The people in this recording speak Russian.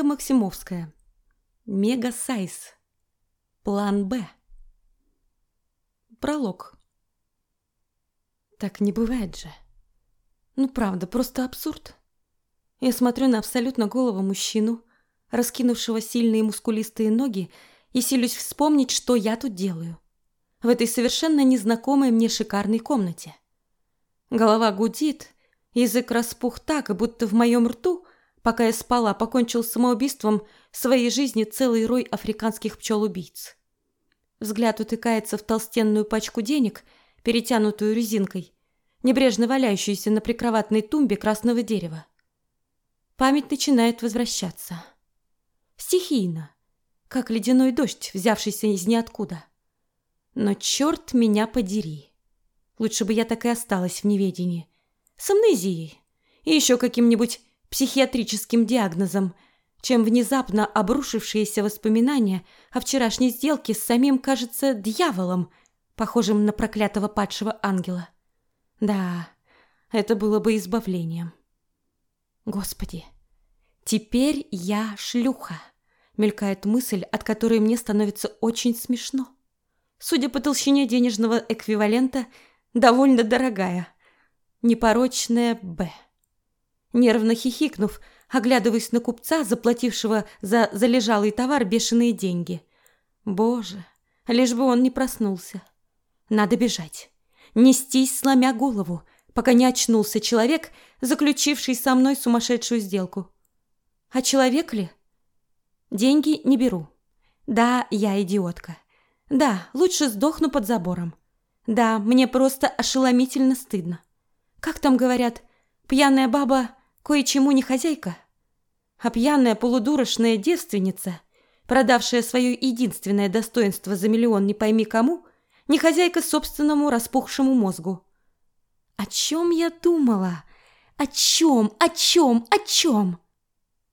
Ольга Максимовская. Мега-сайз. План «Б». Пролог. Так не бывает же. Ну правда, просто абсурд. Я смотрю на абсолютно голого мужчину, раскинувшего сильные мускулистые ноги, и силюсь вспомнить, что я тут делаю. В этой совершенно незнакомой мне шикарной комнате. Голова гудит, язык распух так, будто в моем рту, пока я спала, покончил самоубийством своей жизни целый рой африканских пчел-убийц. Взгляд утыкается в толстенную пачку денег, перетянутую резинкой, небрежно валяющуюся на прикроватной тумбе красного дерева. Память начинает возвращаться. Стихийно, как ледяной дождь, взявшийся из ниоткуда. Но черт меня подери. Лучше бы я так и осталась в неведении. С амнезией. И еще каким-нибудь психиатрическим диагнозом – чем внезапно обрушившиеся воспоминания о вчерашней сделке с самим, кажется, дьяволом, похожим на проклятого падшего ангела. Да, это было бы избавлением. Господи, теперь я шлюха, мелькает мысль, от которой мне становится очень смешно. Судя по толщине денежного эквивалента, довольно дорогая. Непорочная «Б». Нервно хихикнув, оглядываясь на купца, заплатившего за залежалый товар бешеные деньги. Боже, лишь бы он не проснулся. Надо бежать. Нестись, сломя голову, пока не очнулся человек, заключивший со мной сумасшедшую сделку. А человек ли? Деньги не беру. Да, я идиотка. Да, лучше сдохну под забором. Да, мне просто ошеломительно стыдно. Как там говорят, пьяная баба кое-чему не хозяйка, а пьяная полудурочная девственница, продавшая свое единственное достоинство за миллион не пойми кому, не хозяйка собственному распухшему мозгу. О чем я думала? О чем? О чем? О чем?